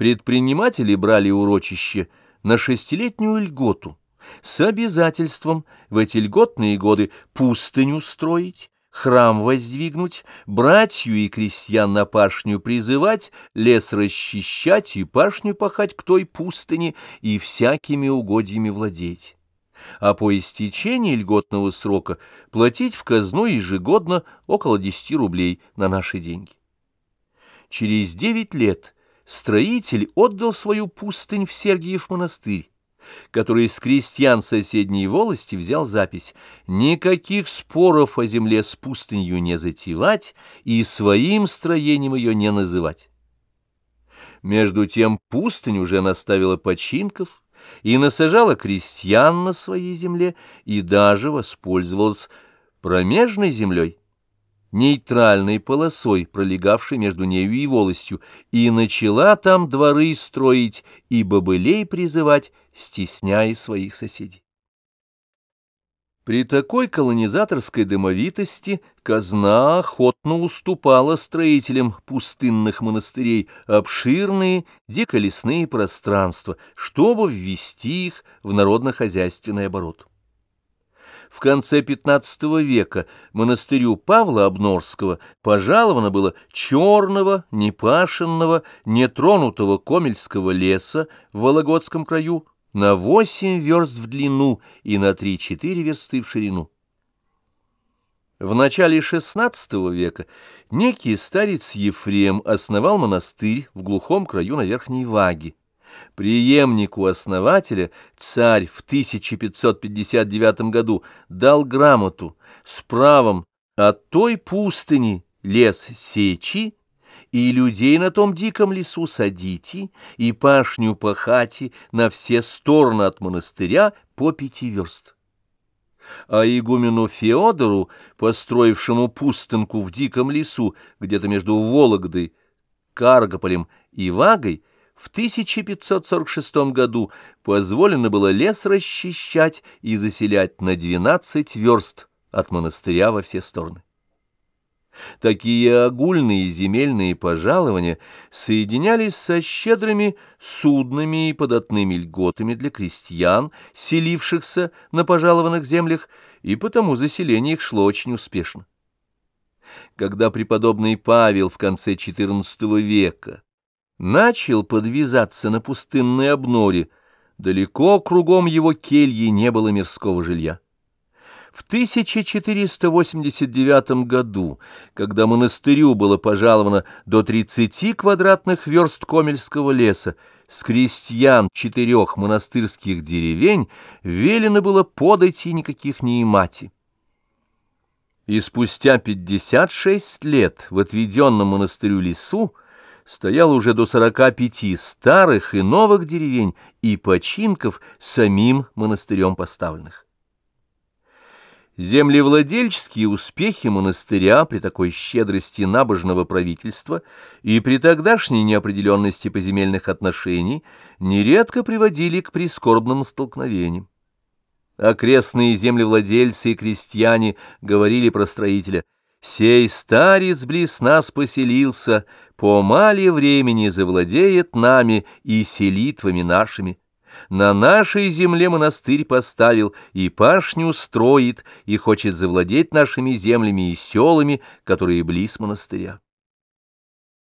Предприниматели брали урочище на шестилетнюю льготу с обязательством в эти льготные годы пустыню строить, храм воздвигнуть, братью и крестьян на пашню призывать, лес расчищать и пашню пахать к той пустыне и всякими угодьями владеть. А по истечении льготного срока платить в казну ежегодно около 10 рублей на наши деньги. Через девять лет строитель отдал свою пустынь в Сергиев монастырь, который из крестьян соседней волости взял запись «Никаких споров о земле с пустынью не затевать и своим строением ее не называть». Между тем пустынь уже наставила починков и насажала крестьян на своей земле и даже воспользовалась промежной землей, нейтральной полосой, пролегавшей между нею и волостью, и начала там дворы строить и бобылей призывать, стесняя своих соседей. При такой колонизаторской дымовитости казна охотно уступала строителям пустынных монастырей обширные диколесные пространства, чтобы ввести их в народно-хозяйственный оборот. В конце XV века монастырю Павла Обнорского пожаловано было черного, непашенного, нетронутого комельского леса в Вологодском краю на восемь верст в длину и на три-четыре версты в ширину. В начале XVI века некий старец Ефрем основал монастырь в глухом краю на Верхней Ваге. Приемнику основателя царь в 1559 году дал грамоту с правом от той пустыни лес сечи, и людей на том диком лесу садите, и пашню пахати на все стороны от монастыря по пяти верст. А игумену Феодору, построившему пустынку в диком лесу, где-то между Вологдой, Каргополем и Вагой, в 1546 году позволено было лес расчищать и заселять на 12 верст от монастыря во все стороны. Такие огульные земельные пожалования соединялись со щедрыми судными и податными льготами для крестьян, селившихся на пожалованных землях, и потому заселение их шло очень успешно. Когда преподобный Павел в конце XIV века начал подвязаться на пустынной обноре, далеко кругом его кельи не было мирского жилья. В 1489 году, когда монастырю было пожаловано до 30 квадратных верст Комельского леса, с крестьян четырех монастырских деревень велено было подать и никаких не имати. И спустя 56 лет в отведенном монастырю лесу стояло уже до сорока пяти старых и новых деревень и починков самим монастырем поставленных. Землевладельческие успехи монастыря при такой щедрости набожного правительства и при тогдашней неопределенности поземельных отношений нередко приводили к прискорбным столкновениям. Окрестные землевладельцы и крестьяне говорили про строителя «Сей старец близ нас поселился, по мале времени завладеет нами и селитвами нашими. На нашей земле монастырь поставил, и пашню строит, и хочет завладеть нашими землями и селами, которые близ монастыря.